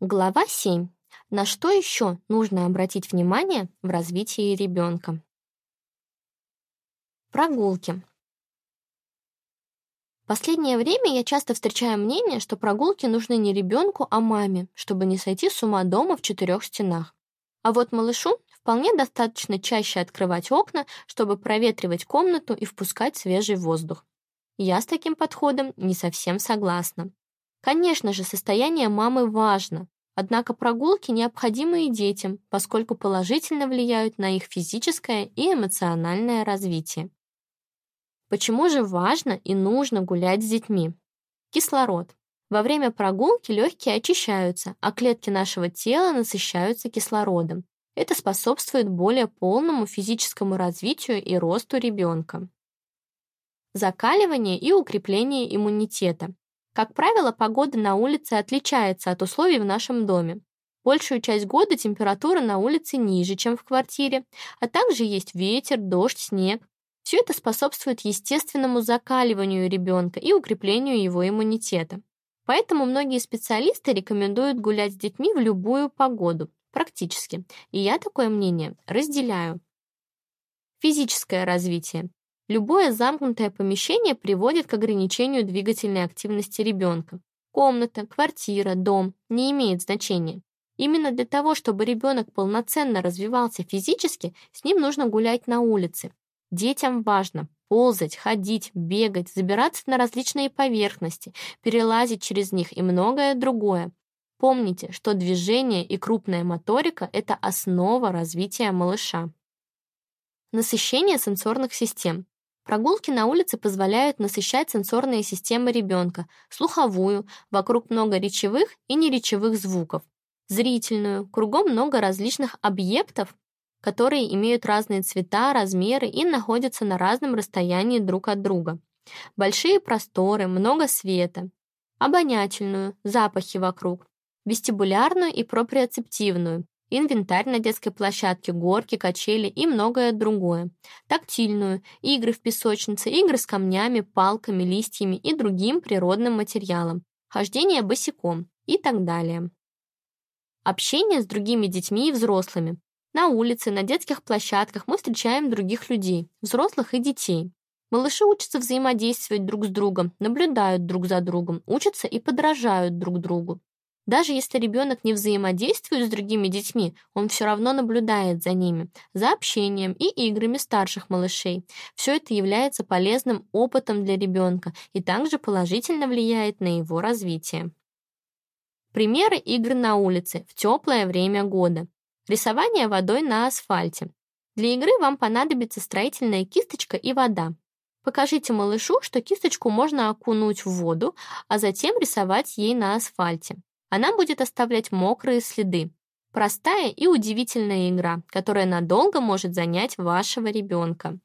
Глава 7. На что еще нужно обратить внимание в развитии ребенка? Прогулки. Последнее время я часто встречаю мнение, что прогулки нужны не ребенку, а маме, чтобы не сойти с ума дома в четырех стенах. А вот малышу вполне достаточно чаще открывать окна, чтобы проветривать комнату и впускать свежий воздух. Я с таким подходом не совсем согласна. Конечно же, состояние мамы важно, однако прогулки необходимы и детям, поскольку положительно влияют на их физическое и эмоциональное развитие. Почему же важно и нужно гулять с детьми? Кислород. Во время прогулки легкие очищаются, а клетки нашего тела насыщаются кислородом. Это способствует более полному физическому развитию и росту ребенка. Закаливание и укрепление иммунитета. Как правило, погода на улице отличается от условий в нашем доме. Большую часть года температура на улице ниже, чем в квартире, а также есть ветер, дождь, снег. Все это способствует естественному закаливанию ребенка и укреплению его иммунитета. Поэтому многие специалисты рекомендуют гулять с детьми в любую погоду, практически. И я такое мнение разделяю. Физическое развитие. Любое замкнутое помещение приводит к ограничению двигательной активности ребенка. Комната, квартира, дом не имеет значения. Именно для того, чтобы ребенок полноценно развивался физически, с ним нужно гулять на улице. Детям важно ползать, ходить, бегать, забираться на различные поверхности, перелазить через них и многое другое. Помните, что движение и крупная моторика – это основа развития малыша. Насыщение сенсорных систем. Прогулки на улице позволяют насыщать сенсорные системы ребенка, слуховую, вокруг много речевых и неречевых звуков, зрительную, кругом много различных объектов, которые имеют разные цвета, размеры и находятся на разном расстоянии друг от друга. Большие просторы, много света. Обонятельную, запахи вокруг. Вестибулярную и проприоцептивную, инвентарь на детской площадке, горки, качели и многое другое. Тактильную, игры в песочнице, игры с камнями, палками, листьями и другим природным материалом, хождение босиком и так далее. Общение с другими детьми и взрослыми. На улице, на детских площадках мы встречаем других людей, взрослых и детей. Малыши учатся взаимодействовать друг с другом, наблюдают друг за другом, учатся и подражают друг другу. Даже если ребенок не взаимодействует с другими детьми, он все равно наблюдает за ними, за общением и играми старших малышей. Все это является полезным опытом для ребенка и также положительно влияет на его развитие. Примеры игр на улице в теплое время года. Рисование водой на асфальте. Для игры вам понадобится строительная кисточка и вода. Покажите малышу, что кисточку можно окунуть в воду, а затем рисовать ей на асфальте. Она будет оставлять мокрые следы. Простая и удивительная игра, которая надолго может занять вашего ребенка.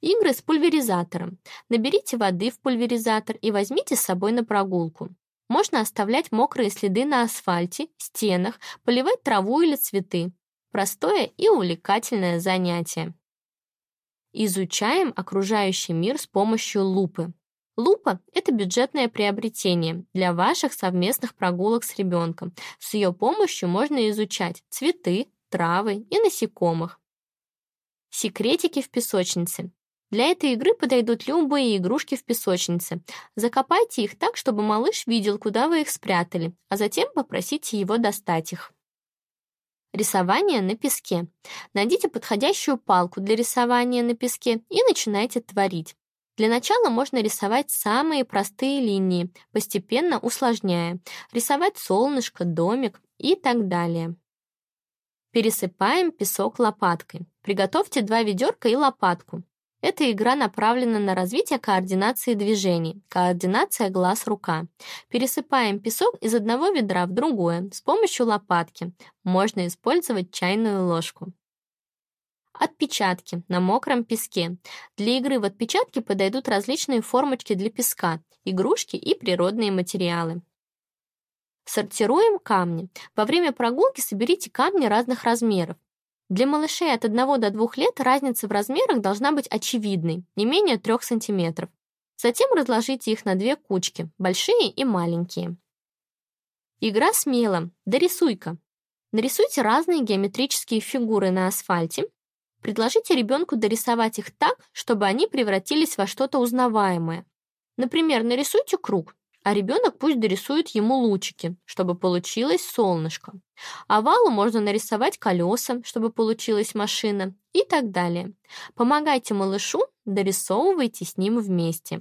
Игры с пульверизатором. Наберите воды в пульверизатор и возьмите с собой на прогулку. Можно оставлять мокрые следы на асфальте, стенах, поливать траву или цветы. Простое и увлекательное занятие. Изучаем окружающий мир с помощью лупы. Лупа — это бюджетное приобретение для ваших совместных прогулок с ребенком. С ее помощью можно изучать цветы, травы и насекомых. Секретики в песочнице. Для этой игры подойдут любые игрушки в песочнице. Закопайте их так, чтобы малыш видел, куда вы их спрятали, а затем попросите его достать их. Рисование на песке. Найдите подходящую палку для рисования на песке и начинайте творить. Для начала можно рисовать самые простые линии, постепенно усложняя, рисовать солнышко, домик и так далее. Пересыпаем песок лопаткой. Приготовьте два ведерка и лопатку. Эта игра направлена на развитие координации движений, координация глаз-рука. Пересыпаем песок из одного ведра в другое с помощью лопатки. Можно использовать чайную ложку. Отпечатки на мокром песке. Для игры в отпечатки подойдут различные формочки для песка, игрушки и природные материалы. Сортируем камни. Во время прогулки соберите камни разных размеров. Для малышей от 1 до 2 лет разница в размерах должна быть очевидной, не менее 3 см. Затем разложите их на две кучки, большие и маленькие. Игра смело. Дорисуй-ка. Нарисуйте разные геометрические фигуры на асфальте. Предложите ребенку дорисовать их так, чтобы они превратились во что-то узнаваемое. Например, нарисуйте круг, а ребенок пусть дорисует ему лучики, чтобы получилось солнышко. Овалу можно нарисовать колеса, чтобы получилась машина и так далее. Помогайте малышу, дорисовывайте с ним вместе.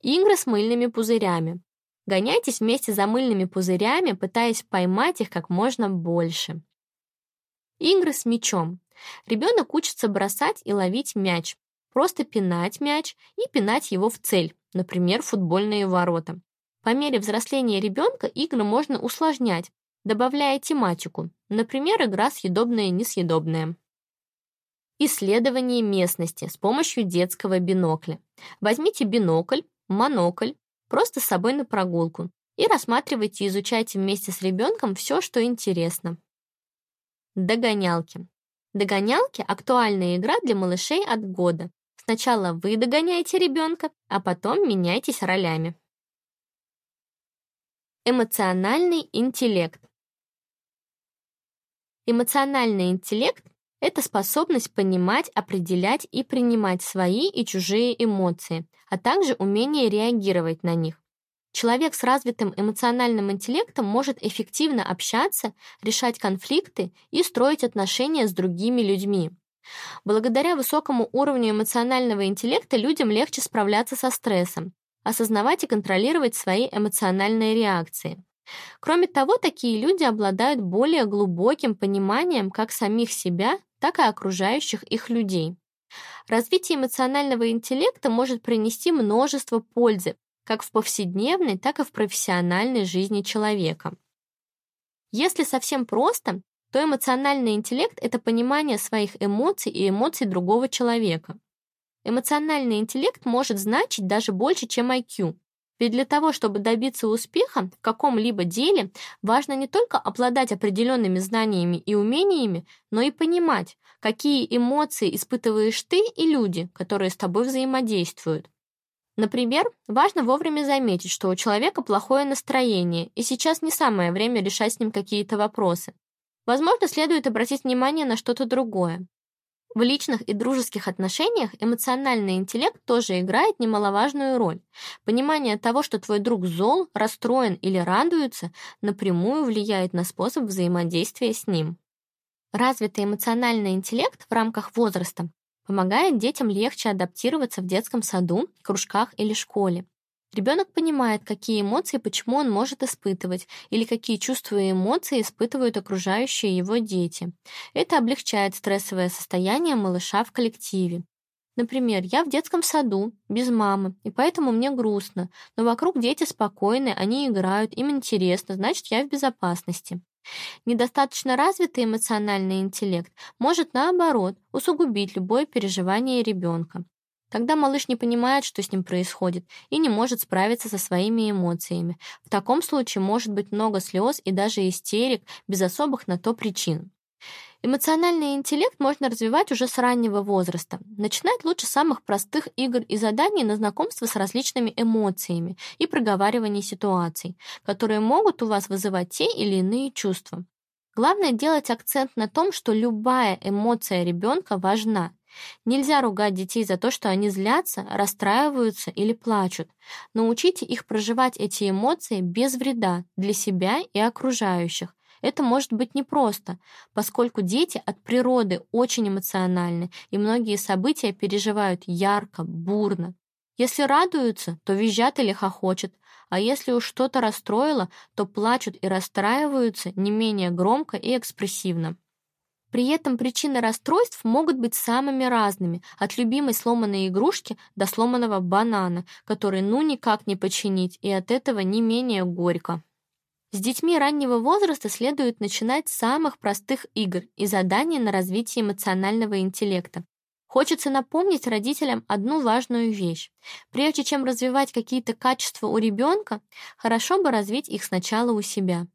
Игры с мыльными пузырями. Гоняйтесь вместе за мыльными пузырями, пытаясь поймать их как можно больше. Игры с мячом. Ребенок учится бросать и ловить мяч, просто пинать мяч и пинать его в цель, например, футбольные ворота. По мере взросления ребенка игры можно усложнять, добавляя тематику, например, игра съедобное и несъедобное. Исследование местности с помощью детского бинокля. Возьмите бинокль, монокль, просто с собой на прогулку и рассматривайте и изучайте вместе с ребенком все, что интересно. Догонялки. Догонялки – актуальная игра для малышей от года, Сначала вы догоняете ребенка, а потом меняйтесь ролями. Эмоциональный интеллект. Эмоциональный интеллект — это способность понимать, определять и принимать свои и чужие эмоции, а также умение реагировать на них. Человек с развитым эмоциональным интеллектом может эффективно общаться, решать конфликты и строить отношения с другими людьми. Благодаря высокому уровню эмоционального интеллекта людям легче справляться со стрессом, осознавать и контролировать свои эмоциональные реакции. Кроме того, такие люди обладают более глубоким пониманием как самих себя, так и окружающих их людей. Развитие эмоционального интеллекта может принести множество пользы как в повседневной, так и в профессиональной жизни человека. Если совсем просто, то эмоциональный интеллект — это понимание своих эмоций и эмоций другого человека. Эмоциональный интеллект может значить даже больше, чем IQ. Ведь для того, чтобы добиться успеха в каком-либо деле, важно не только обладать определенными знаниями и умениями, но и понимать, какие эмоции испытываешь ты и люди, которые с тобой взаимодействуют. Например, важно вовремя заметить, что у человека плохое настроение, и сейчас не самое время решать с ним какие-то вопросы. Возможно, следует обратить внимание на что-то другое. В личных и дружеских отношениях эмоциональный интеллект тоже играет немаловажную роль. Понимание того, что твой друг зол, расстроен или радуется, напрямую влияет на способ взаимодействия с ним. Развитый эмоциональный интеллект в рамках возраста помогает детям легче адаптироваться в детском саду, кружках или школе. Ребенок понимает, какие эмоции почему он может испытывать, или какие чувства и эмоции испытывают окружающие его дети. Это облегчает стрессовое состояние малыша в коллективе. Например, я в детском саду, без мамы, и поэтому мне грустно, но вокруг дети спокойны, они играют, им интересно, значит, я в безопасности. Недостаточно развитый эмоциональный интеллект может, наоборот, усугубить любое переживание ребенка. Когда малыш не понимает, что с ним происходит, и не может справиться со своими эмоциями. В таком случае может быть много слез и даже истерик без особых на то причин. Эмоциональный интеллект можно развивать уже с раннего возраста. Начинать лучше с самых простых игр и заданий на знакомство с различными эмоциями и проговаривание ситуаций, которые могут у вас вызывать те или иные чувства. Главное делать акцент на том, что любая эмоция ребенка важна, Нельзя ругать детей за то, что они злятся, расстраиваются или плачут. Научите их проживать эти эмоции без вреда для себя и окружающих. Это может быть непросто, поскольку дети от природы очень эмоциональны, и многие события переживают ярко, бурно. Если радуются, то визжат или хохочут, а если уж что-то расстроило, то плачут и расстраиваются не менее громко и экспрессивно. При этом причины расстройств могут быть самыми разными, от любимой сломанной игрушки до сломанного банана, который ну никак не починить, и от этого не менее горько. С детьми раннего возраста следует начинать с самых простых игр и заданий на развитие эмоционального интеллекта. Хочется напомнить родителям одну важную вещь. Прежде чем развивать какие-то качества у ребенка, хорошо бы развить их сначала у себя.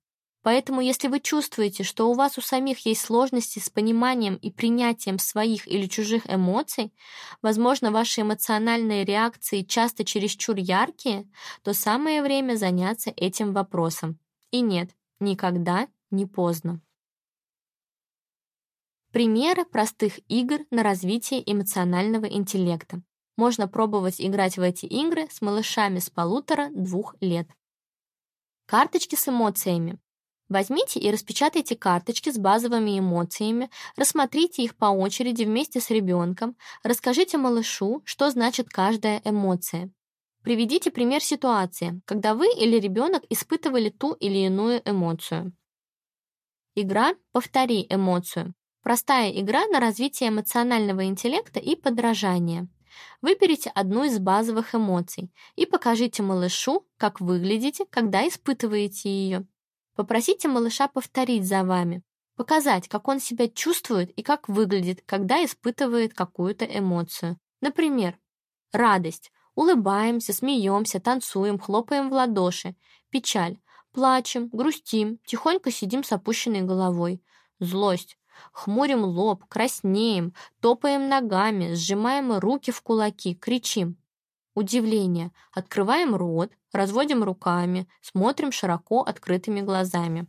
Поэтому, если вы чувствуете, что у вас у самих есть сложности с пониманием и принятием своих или чужих эмоций, возможно, ваши эмоциональные реакции часто чересчур яркие, то самое время заняться этим вопросом. И нет, никогда не поздно. Примеры простых игр на развитие эмоционального интеллекта. Можно пробовать играть в эти игры с малышами с полутора-двух лет. Карточки с эмоциями. Возьмите и распечатайте карточки с базовыми эмоциями, рассмотрите их по очереди вместе с ребенком, расскажите малышу, что значит каждая эмоция. Приведите пример ситуации, когда вы или ребенок испытывали ту или иную эмоцию. Игра «Повтори эмоцию». Простая игра на развитие эмоционального интеллекта и подражания. Выберите одну из базовых эмоций и покажите малышу, как выглядите, когда испытываете ее. Попросите малыша повторить за вами, показать, как он себя чувствует и как выглядит, когда испытывает какую-то эмоцию. Например, радость. Улыбаемся, смеемся, танцуем, хлопаем в ладоши. Печаль. Плачем, грустим, тихонько сидим с опущенной головой. Злость. Хмурим лоб, краснеем, топаем ногами, сжимаем руки в кулаки, кричим. Удивление. Открываем рот, разводим руками, смотрим широко открытыми глазами.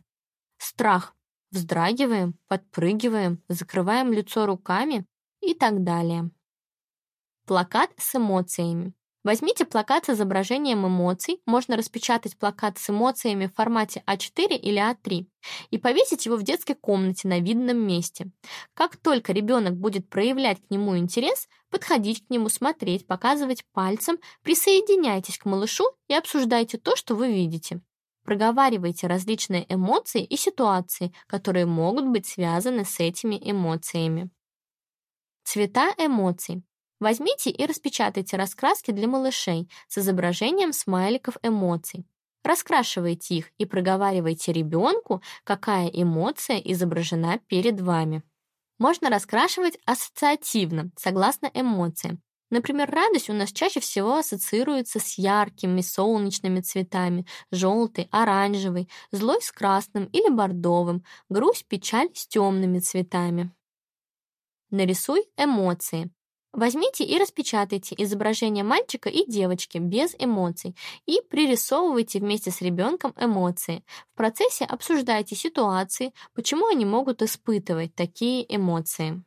Страх. Вздрагиваем, подпрыгиваем, закрываем лицо руками и так далее. Плакат с эмоциями. Возьмите плакат с изображением эмоций, можно распечатать плакат с эмоциями в формате А4 или А3 и повесить его в детской комнате на видном месте. Как только ребенок будет проявлять к нему интерес, подходить к нему, смотреть, показывать пальцем, присоединяйтесь к малышу и обсуждайте то, что вы видите. Проговаривайте различные эмоции и ситуации, которые могут быть связаны с этими эмоциями. Цвета эмоций. Возьмите и распечатайте раскраски для малышей с изображением смайликов эмоций. Раскрашивайте их и проговаривайте ребенку, какая эмоция изображена перед вами. Можно раскрашивать ассоциативно, согласно эмоциям. Например, радость у нас чаще всего ассоциируется с яркими солнечными цветами, желтый, оранжевый, злой с красным или бордовым, грусть, печаль с темными цветами. Нарисуй эмоции. Возьмите и распечатайте изображение мальчика и девочки без эмоций и пририсовывайте вместе с ребенком эмоции. В процессе обсуждайте ситуации, почему они могут испытывать такие эмоции.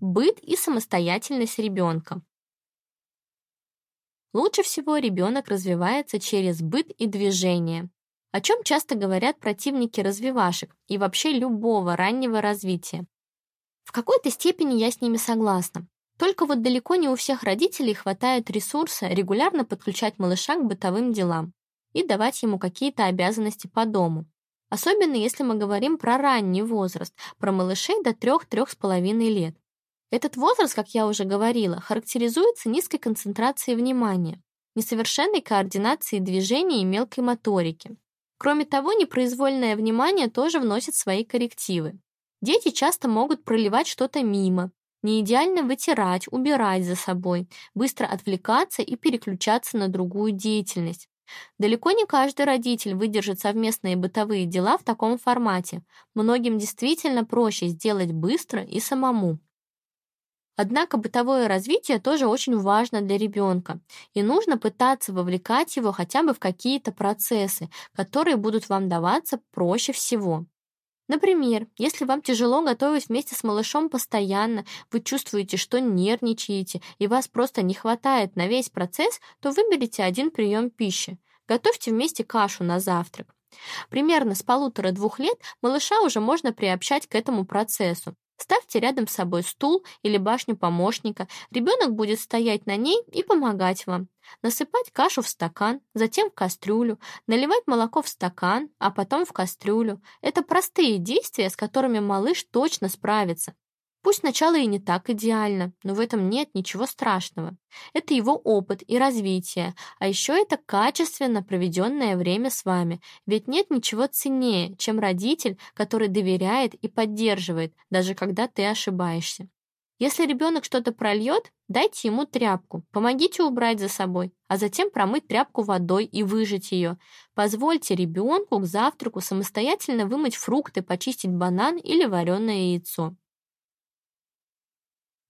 Быт и самостоятельность ребенка. Лучше всего ребенок развивается через быт и движение, о чем часто говорят противники развивашек и вообще любого раннего развития. В какой-то степени я с ними согласна. Только вот далеко не у всех родителей хватает ресурса регулярно подключать малыша к бытовым делам и давать ему какие-то обязанности по дому. Особенно если мы говорим про ранний возраст, про малышей до 3-3,5 лет. Этот возраст, как я уже говорила, характеризуется низкой концентрацией внимания, несовершенной координацией движений и мелкой моторики. Кроме того, непроизвольное внимание тоже вносит свои коррективы. Дети часто могут проливать что-то мимо, не идеально вытирать, убирать за собой, быстро отвлекаться и переключаться на другую деятельность. Далеко не каждый родитель выдержит совместные бытовые дела в таком формате. Многим действительно проще сделать быстро и самому. Однако бытовое развитие тоже очень важно для ребенка, и нужно пытаться вовлекать его хотя бы в какие-то процессы, которые будут вам даваться проще всего. Например, если вам тяжело готовить вместе с малышом постоянно, вы чувствуете, что нервничаете, и вас просто не хватает на весь процесс, то выберите один прием пищи. Готовьте вместе кашу на завтрак. Примерно с полутора-двух лет малыша уже можно приобщать к этому процессу. Ставьте рядом с собой стул или башню помощника. Ребенок будет стоять на ней и помогать вам. Насыпать кашу в стакан, затем в кастрюлю, наливать молоко в стакан, а потом в кастрюлю. Это простые действия, с которыми малыш точно справится. Пусть сначала и не так идеально, но в этом нет ничего страшного. Это его опыт и развитие, а еще это качественно проведенное время с вами, ведь нет ничего ценнее, чем родитель, который доверяет и поддерживает, даже когда ты ошибаешься. Если ребенок что-то прольет, дайте ему тряпку, помогите убрать за собой, а затем промыть тряпку водой и выжать ее. Позвольте ребенку к завтраку самостоятельно вымыть фрукты, почистить банан или вареное яйцо.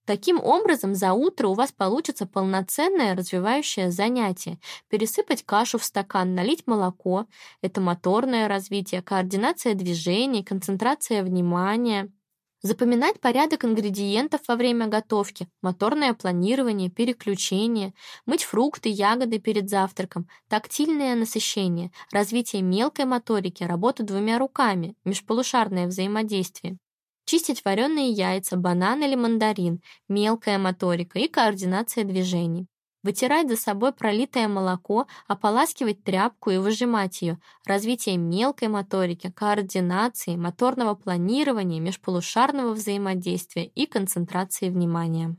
Таким образом, за утро у вас получится полноценное развивающее занятие. Пересыпать кашу в стакан, налить молоко – это моторное развитие, координация движений, концентрация внимания. Запоминать порядок ингредиентов во время готовки, моторное планирование, переключение, мыть фрукты, ягоды перед завтраком, тактильное насыщение, развитие мелкой моторики, работа двумя руками, межполушарное взаимодействие. Чистить вареные яйца, банан или мандарин, мелкая моторика и координация движений. Вытирать за собой пролитое молоко, ополаскивать тряпку и выжимать ее. Развитие мелкой моторики, координации, моторного планирования, межполушарного взаимодействия и концентрации внимания.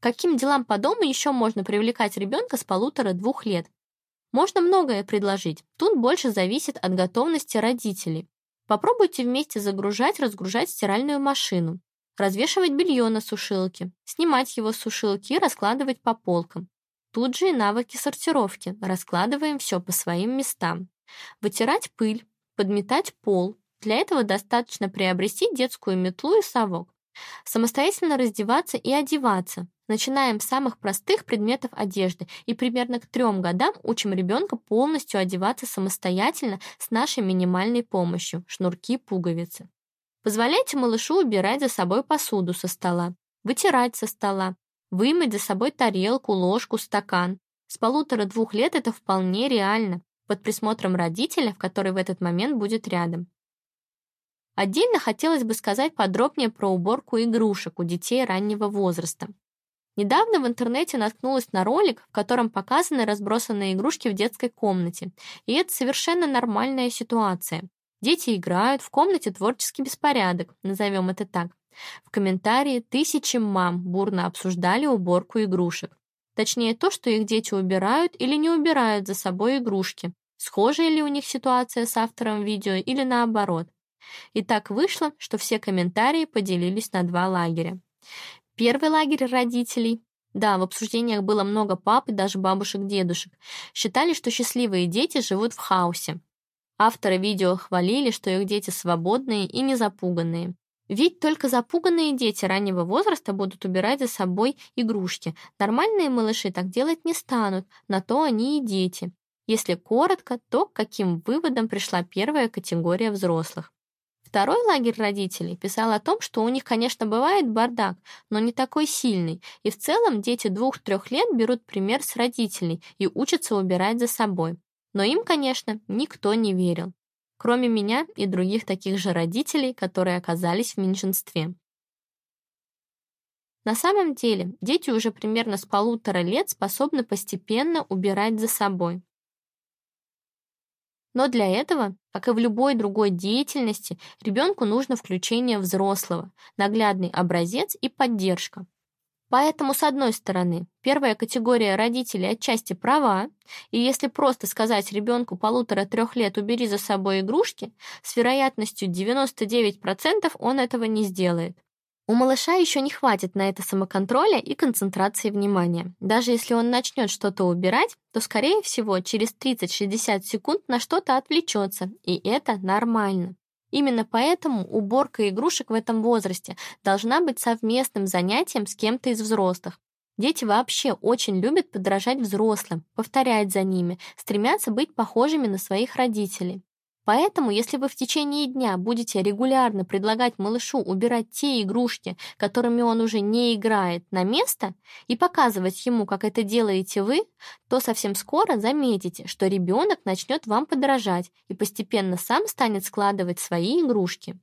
Каким делам по дому еще можно привлекать ребенка с полутора-двух лет? Можно многое предложить. Тут больше зависит от готовности родителей. Попробуйте вместе загружать, разгружать стиральную машину, развешивать белье на сушилке, снимать его с сушилки и раскладывать по полкам. Тут же и навыки сортировки. Раскладываем все по своим местам. Вытирать пыль, подметать пол. Для этого достаточно приобрести детскую метлу и совок. Самостоятельно раздеваться и одеваться. Начинаем с самых простых предметов одежды и примерно к трем годам учим ребенка полностью одеваться самостоятельно с нашей минимальной помощью – шнурки, пуговицы. Позволяйте малышу убирать за собой посуду со стола, вытирать со стола, вымыть за собой тарелку, ложку, стакан. С полутора-двух лет это вполне реально, под присмотром родителя, который в этот момент будет рядом. Отдельно хотелось бы сказать подробнее про уборку игрушек у детей раннего возраста. Недавно в интернете наткнулась на ролик, в котором показаны разбросанные игрушки в детской комнате. И это совершенно нормальная ситуация. Дети играют, в комнате творческий беспорядок, назовем это так. В комментарии тысячи мам бурно обсуждали уборку игрушек. Точнее, то, что их дети убирают или не убирают за собой игрушки. Схожая ли у них ситуация с автором видео или наоборот. И так вышло, что все комментарии поделились на два лагеря. Первый лагерь родителей. Да, в обсуждениях было много пап и даже бабушек-дедушек. Считали, что счастливые дети живут в хаосе. Авторы видео хвалили, что их дети свободные и не запуганные. Ведь только запуганные дети раннего возраста будут убирать за собой игрушки. Нормальные малыши так делать не станут, на то они и дети. Если коротко, то к каким выводам пришла первая категория взрослых? Второй лагерь родителей писал о том, что у них, конечно, бывает бардак, но не такой сильный, и в целом дети двух-трех лет берут пример с родителей и учатся убирать за собой. Но им, конечно, никто не верил, кроме меня и других таких же родителей, которые оказались в меньшинстве. На самом деле, дети уже примерно с полутора лет способны постепенно убирать за собой. Но для этого, как и в любой другой деятельности, ребенку нужно включение взрослого, наглядный образец и поддержка. Поэтому, с одной стороны, первая категория родителей отчасти права, и если просто сказать ребенку полутора-трех лет «убери за собой игрушки», с вероятностью 99% он этого не сделает. У малыша еще не хватит на это самоконтроля и концентрации внимания. Даже если он начнет что-то убирать, то, скорее всего, через 30-60 секунд на что-то отвлечется, и это нормально. Именно поэтому уборка игрушек в этом возрасте должна быть совместным занятием с кем-то из взрослых. Дети вообще очень любят подражать взрослым, повторять за ними, стремятся быть похожими на своих родителей. Поэтому, если вы в течение дня будете регулярно предлагать малышу убирать те игрушки, которыми он уже не играет, на место и показывать ему, как это делаете вы, то совсем скоро заметите, что ребенок начнет вам подражать и постепенно сам станет складывать свои игрушки.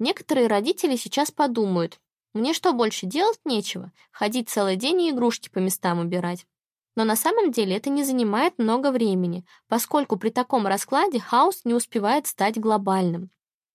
Некоторые родители сейчас подумают, мне что, больше делать нечего? Ходить целый день и игрушки по местам убирать. Но на самом деле это не занимает много времени, поскольку при таком раскладе хаос не успевает стать глобальным.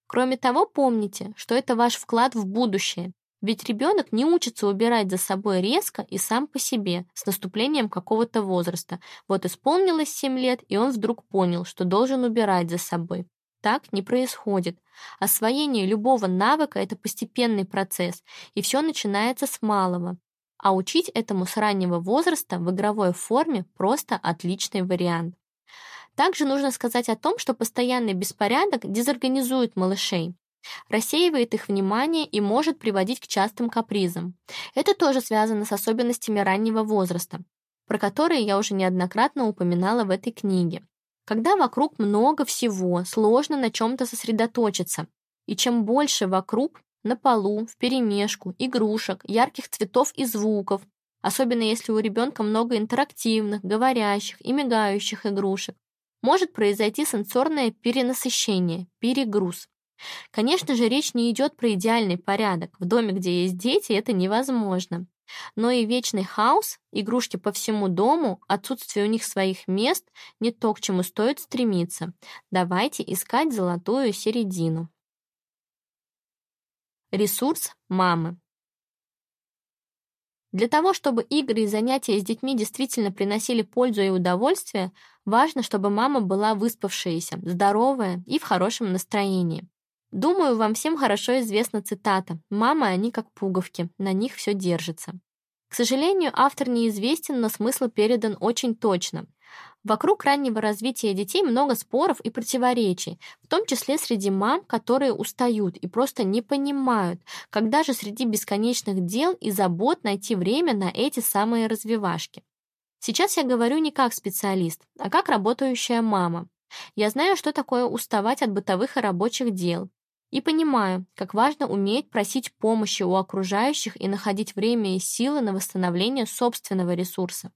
Кроме того, помните, что это ваш вклад в будущее, ведь ребенок не учится убирать за собой резко и сам по себе, с наступлением какого-то возраста. Вот исполнилось 7 лет, и он вдруг понял, что должен убирать за собой. Так не происходит. Освоение любого навыка — это постепенный процесс, и все начинается с малого. А учить этому с раннего возраста в игровой форме просто отличный вариант. Также нужно сказать о том, что постоянный беспорядок дезорганизует малышей. рассеивает их внимание и может приводить к частым капризам. Это тоже связано с особенностями раннего возраста, про которые я уже неоднократно упоминала в этой книге. Когда вокруг много всего, сложно на чем-то сосредоточиться. И чем больше вокруг, на полу, вперемешку, игрушек, ярких цветов и звуков, особенно если у ребенка много интерактивных, говорящих и мигающих игрушек, может произойти сенсорное перенасыщение, перегруз. Конечно же, речь не идет про идеальный порядок. В доме, где есть дети, это невозможно. Но и вечный хаос, игрушки по всему дому, отсутствие у них своих мест – не то, к чему стоит стремиться. Давайте искать золотую середину. Ресурс мамы. Для того, чтобы игры и занятия с детьми действительно приносили пользу и удовольствие, важно, чтобы мама была выспавшаяся, здоровая и в хорошем настроении. Думаю, вам всем хорошо известна цитата «Мама, они как пуговки, на них все держится». К сожалению, автор неизвестен, но смысл передан очень точно. Вокруг раннего развития детей много споров и противоречий, в том числе среди мам, которые устают и просто не понимают, когда же среди бесконечных дел и забот найти время на эти самые развивашки. Сейчас я говорю не как специалист, а как работающая мама. Я знаю, что такое уставать от бытовых и рабочих дел, и понимаю, как важно уметь просить помощи у окружающих и находить время и силы на восстановление собственного ресурса.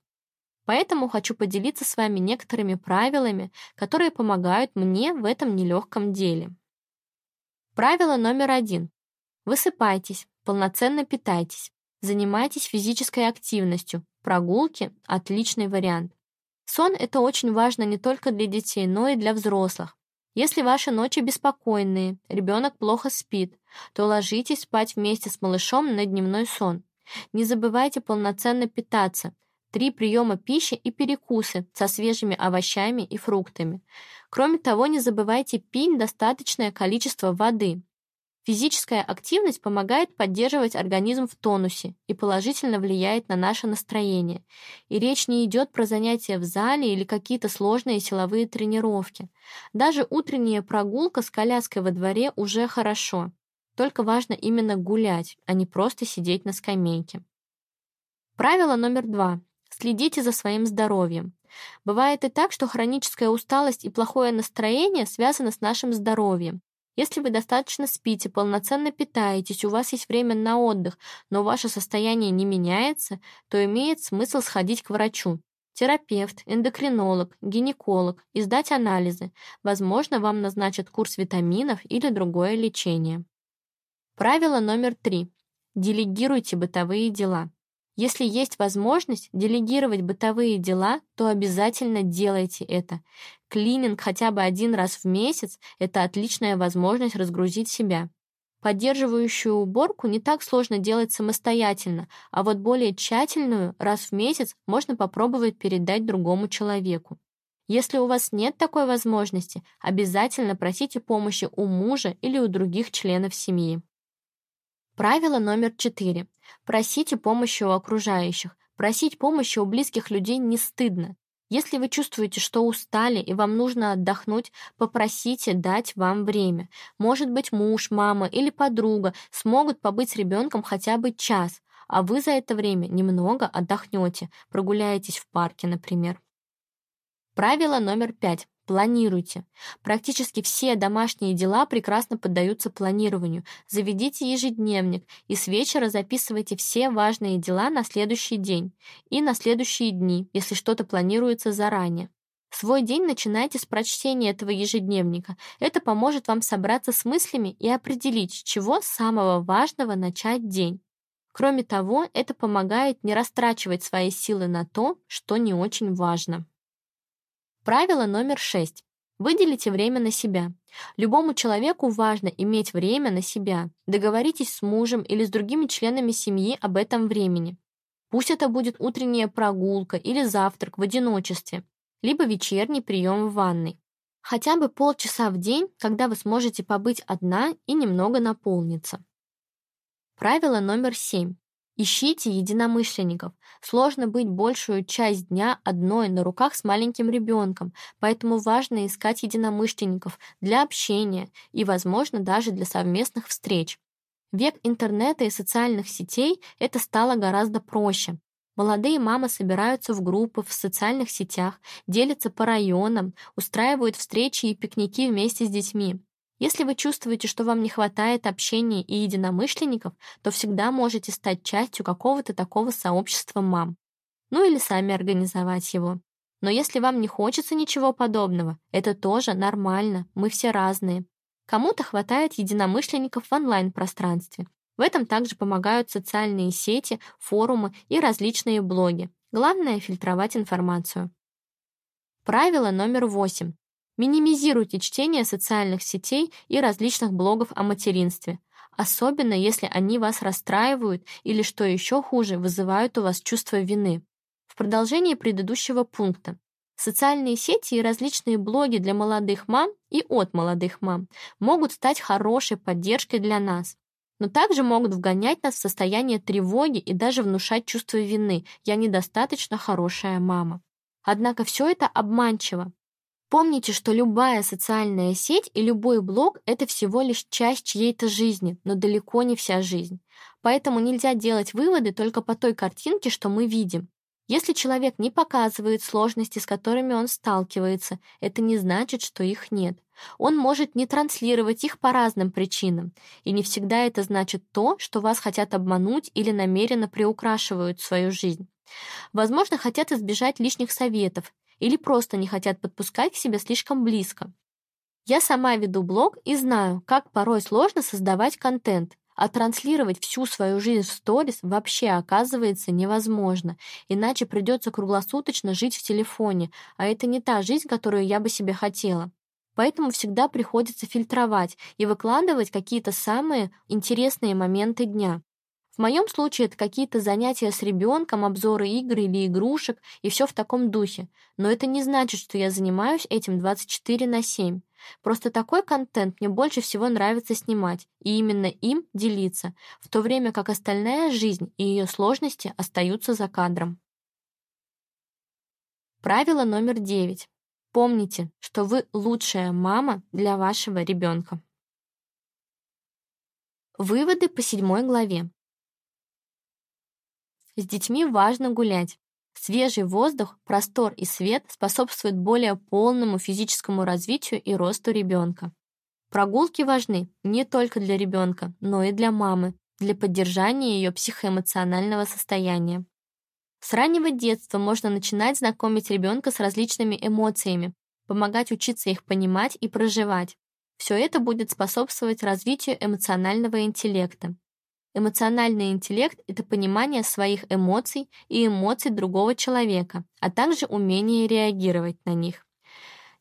Поэтому хочу поделиться с вами некоторыми правилами, которые помогают мне в этом нелегком деле. Правило номер один. Высыпайтесь, полноценно питайтесь, занимайтесь физической активностью, прогулки – отличный вариант. Сон – это очень важно не только для детей, но и для взрослых. Если ваши ночи беспокойные, ребенок плохо спит, то ложитесь спать вместе с малышом на дневной сон. Не забывайте полноценно питаться. Три приема пищи и перекусы со свежими овощами и фруктами. Кроме того, не забывайте пить достаточное количество воды. Физическая активность помогает поддерживать организм в тонусе и положительно влияет на наше настроение. И речь не идет про занятия в зале или какие-то сложные силовые тренировки. Даже утренняя прогулка с коляской во дворе уже хорошо. Только важно именно гулять, а не просто сидеть на скамейке. Правило номер два. Следите за своим здоровьем. Бывает и так, что хроническая усталость и плохое настроение связаны с нашим здоровьем. Если вы достаточно спите, полноценно питаетесь, у вас есть время на отдых, но ваше состояние не меняется, то имеет смысл сходить к врачу. Терапевт, эндокринолог, гинеколог и сдать анализы. Возможно, вам назначат курс витаминов или другое лечение. Правило номер три. Делегируйте бытовые дела. Если есть возможность делегировать бытовые дела, то обязательно делайте это. Клининг хотя бы один раз в месяц – это отличная возможность разгрузить себя. Поддерживающую уборку не так сложно делать самостоятельно, а вот более тщательную раз в месяц можно попробовать передать другому человеку. Если у вас нет такой возможности, обязательно просите помощи у мужа или у других членов семьи. Правило номер четыре. Просите помощи у окружающих. Просить помощи у близких людей не стыдно. Если вы чувствуете, что устали и вам нужно отдохнуть, попросите дать вам время. Может быть, муж, мама или подруга смогут побыть с ребенком хотя бы час, а вы за это время немного отдохнете, прогуляетесь в парке, например. Правило номер пять. Планируйте. Практически все домашние дела прекрасно поддаются планированию. Заведите ежедневник и с вечера записывайте все важные дела на следующий день и на следующие дни, если что-то планируется заранее. Свой день начинайте с прочтения этого ежедневника. Это поможет вам собраться с мыслями и определить, чего самого важного начать день. Кроме того, это помогает не растрачивать свои силы на то, что не очень важно. Правило номер шесть. Выделите время на себя. Любому человеку важно иметь время на себя. Договоритесь с мужем или с другими членами семьи об этом времени. Пусть это будет утренняя прогулка или завтрак в одиночестве, либо вечерний прием в ванной. Хотя бы полчаса в день, когда вы сможете побыть одна и немного наполниться. Правило номер семь. Ищите единомышленников. Сложно быть большую часть дня одной на руках с маленьким ребенком, поэтому важно искать единомышленников для общения и, возможно, даже для совместных встреч. Век интернета и социальных сетей это стало гораздо проще. Молодые мамы собираются в группы в социальных сетях, делятся по районам, устраивают встречи и пикники вместе с детьми. Если вы чувствуете, что вам не хватает общения и единомышленников, то всегда можете стать частью какого-то такого сообщества мам. Ну или сами организовать его. Но если вам не хочется ничего подобного, это тоже нормально, мы все разные. Кому-то хватает единомышленников в онлайн-пространстве. В этом также помогают социальные сети, форумы и различные блоги. Главное — фильтровать информацию. Правило номер восемь. Минимизируйте чтение социальных сетей и различных блогов о материнстве, особенно если они вас расстраивают или, что еще хуже, вызывают у вас чувство вины. В продолжении предыдущего пункта. Социальные сети и различные блоги для молодых мам и от молодых мам могут стать хорошей поддержкой для нас, но также могут вгонять нас в состояние тревоги и даже внушать чувство вины «я недостаточно хорошая мама». Однако все это обманчиво. Помните, что любая социальная сеть и любой блог — это всего лишь часть чьей-то жизни, но далеко не вся жизнь. Поэтому нельзя делать выводы только по той картинке, что мы видим. Если человек не показывает сложности, с которыми он сталкивается, это не значит, что их нет. Он может не транслировать их по разным причинам, и не всегда это значит то, что вас хотят обмануть или намеренно приукрашивают свою жизнь. Возможно, хотят избежать лишних советов или просто не хотят подпускать к себе слишком близко. Я сама веду блог и знаю, как порой сложно создавать контент, а транслировать всю свою жизнь в сторис вообще оказывается невозможно, иначе придется круглосуточно жить в телефоне, а это не та жизнь, которую я бы себе хотела. Поэтому всегда приходится фильтровать и выкладывать какие-то самые интересные моменты дня. Моем случае это какие-то занятия с ребенком, обзоры игр или игрушек и все в таком духе. Но это не значит, что я занимаюсь этим 24 на 7. Просто такой контент мне больше всего нравится снимать, и именно им делиться, в то время как остальная жизнь и ее сложности остаются за кадром. Правило номер 9. Помните, что вы лучшая мама для вашего ребенка. Выводы по седьмой главе. С детьми важно гулять. Свежий воздух, простор и свет способствуют более полному физическому развитию и росту ребенка. Прогулки важны не только для ребенка, но и для мамы, для поддержания ее психоэмоционального состояния. С раннего детства можно начинать знакомить ребенка с различными эмоциями, помогать учиться их понимать и проживать. Все это будет способствовать развитию эмоционального интеллекта. Эмоциональный интеллект — это понимание своих эмоций и эмоций другого человека, а также умение реагировать на них.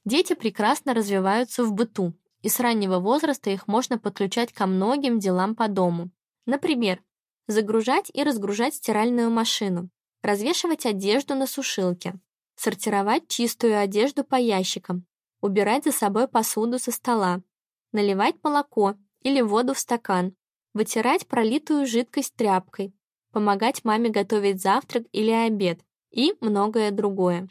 Дети прекрасно развиваются в быту, и с раннего возраста их можно подключать ко многим делам по дому. Например, загружать и разгружать стиральную машину, развешивать одежду на сушилке, сортировать чистую одежду по ящикам, убирать за собой посуду со стола, наливать молоко или воду в стакан, вытирать пролитую жидкость тряпкой, помогать маме готовить завтрак или обед и многое другое.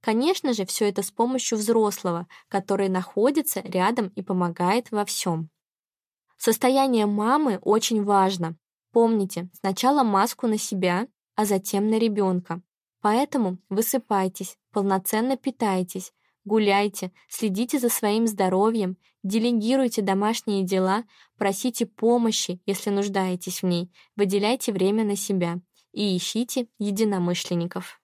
Конечно же, все это с помощью взрослого, который находится рядом и помогает во всем. Состояние мамы очень важно. Помните, сначала маску на себя, а затем на ребенка. Поэтому высыпайтесь, полноценно питайтесь, гуляйте, следите за своим здоровьем, делегируйте домашние дела, просите помощи, если нуждаетесь в ней, выделяйте время на себя и ищите единомышленников.